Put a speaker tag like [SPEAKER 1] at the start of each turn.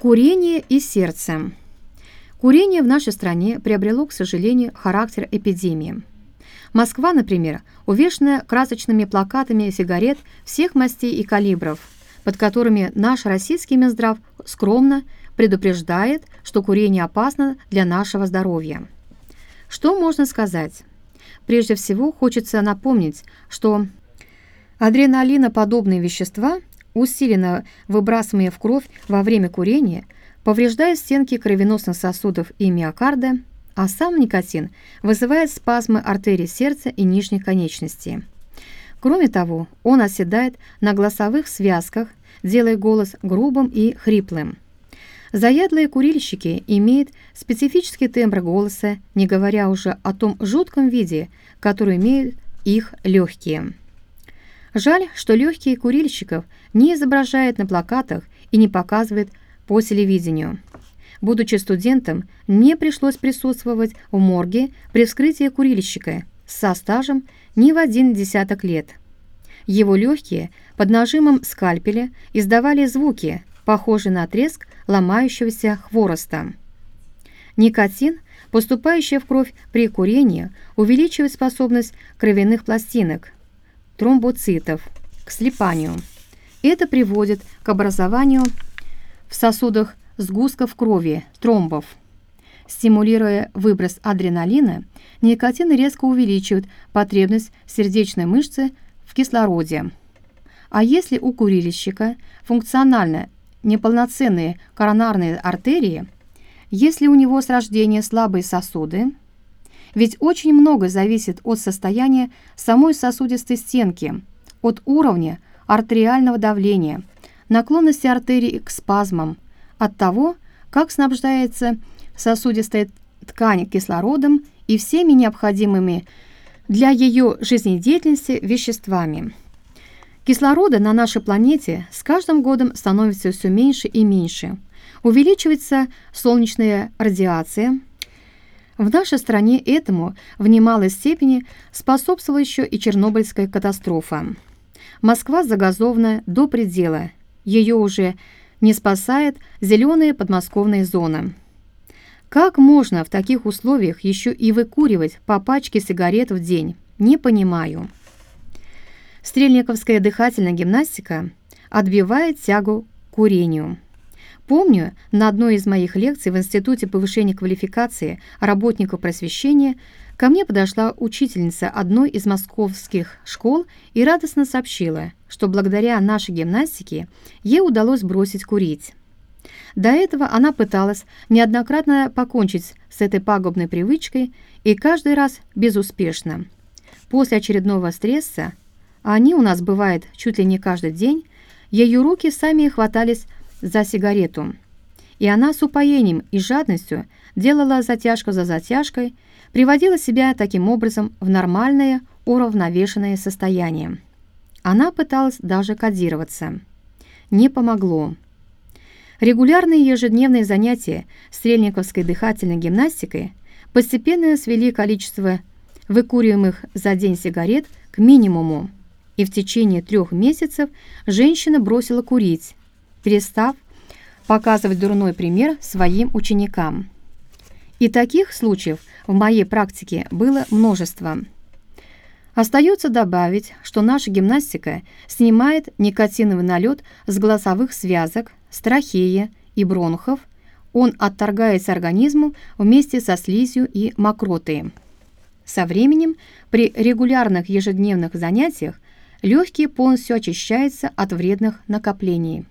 [SPEAKER 1] Курение и сердце. Курение в нашей стране приобрело, к сожалению, характер эпидемии. Москва, например, увешана красочными плакатами сигарет всех мастей и калибров, под которыми наш российский Минздрав скромно предупреждает, что курение опасно для нашего здоровья. Что можно сказать? Прежде всего, хочется напомнить, что адреналиноподобные вещества – усиленно выбрасываемые в кровь во время курения, повреждает стенки кровеносных сосудов и миокарда, а сам никотин вызывает спазмы артерий сердца и нижней конечности. Кроме того, он оседает на голосовых связках, делая голос грубым и хриплым. Заядлые курильщики имеют специфический тембр голоса, не говоря уже о том жутком виде, который имеют их легкие. Жаль, что легкие курильщиков не изображает на плакатах и не показывает по телевидению. Будучи студентом, мне пришлось присутствовать в морге при вскрытии курильщика со стажем не в один десяток лет. Его легкие под нажимом скальпеля издавали звуки, похожие на треск ломающегося хвороста. Никотин, поступающий в кровь при курении, увеличивает способность кровяных пластинок – тромбоцитов к слипанию. Это приводит к образованию в сосудах сгустков крови, тромбов. Стимулируя выброс адреналина, никотин резко увеличивает потребность сердечной мышцы в кислороде. А если у курильщика функционально неполноценные коронарные артерии, если у него с рождения слабые сосуды, ведь очень много зависит от состояния самой сосудистой стенки, от уровня артериального давления, наклонности артерий к спазмам, от того, как снабжается сосудистая ткань кислородом и всеми необходимыми для ее жизнедеятельности веществами. Кислорода на нашей планете с каждым годом становится все меньше и меньше. Увеличивается солнечная радиация – в нашей стране этому в немалой степени способствовала еще и Чернобыльская катастрофа. Москва загазована до предела. Ее уже не спасает зеленая подмосковная зона. Как можно в таких условиях еще и выкуривать по пачке сигарет в день? Не понимаю. Стрельниковская дыхательная гимнастика отбивает тягу к курению. Помню, на одной из моих лекций в Институте повышения квалификации работников просвещения ко мне подошла учительница одной из московских школ и радостно сообщила, что благодаря нашей гимнастике ей удалось бросить курить. До этого она пыталась неоднократно покончить с этой пагубной привычкой и каждый раз безуспешно. После очередного стресса, а они у нас бывают чуть ли не каждый день, ее руки сами хватались за сигарету. И она с упоением и жадностью делала затяжку за затяжкой, приводила себя таким образом в нормальное, уравновешенное состояние. Она пыталась даже кодироваться. Не помогло. Регулярные ежедневные занятия стрельниковской дыхательной гимнастикой постепенно свели количество выкуриваемых за день сигарет к минимуму, и в течение трех месяцев женщина бросила курить, перестав показывать дурной пример своим ученикам. И таких случаев в моей практике было множество. Остается добавить, что наша гимнастика снимает никотиновый налет с голосовых связок, с трахеи и бронхов, он отторгается организму вместе со слизью и мокротой. Со временем при регулярных ежедневных занятиях легкие полностью очищаются от вредных накоплений.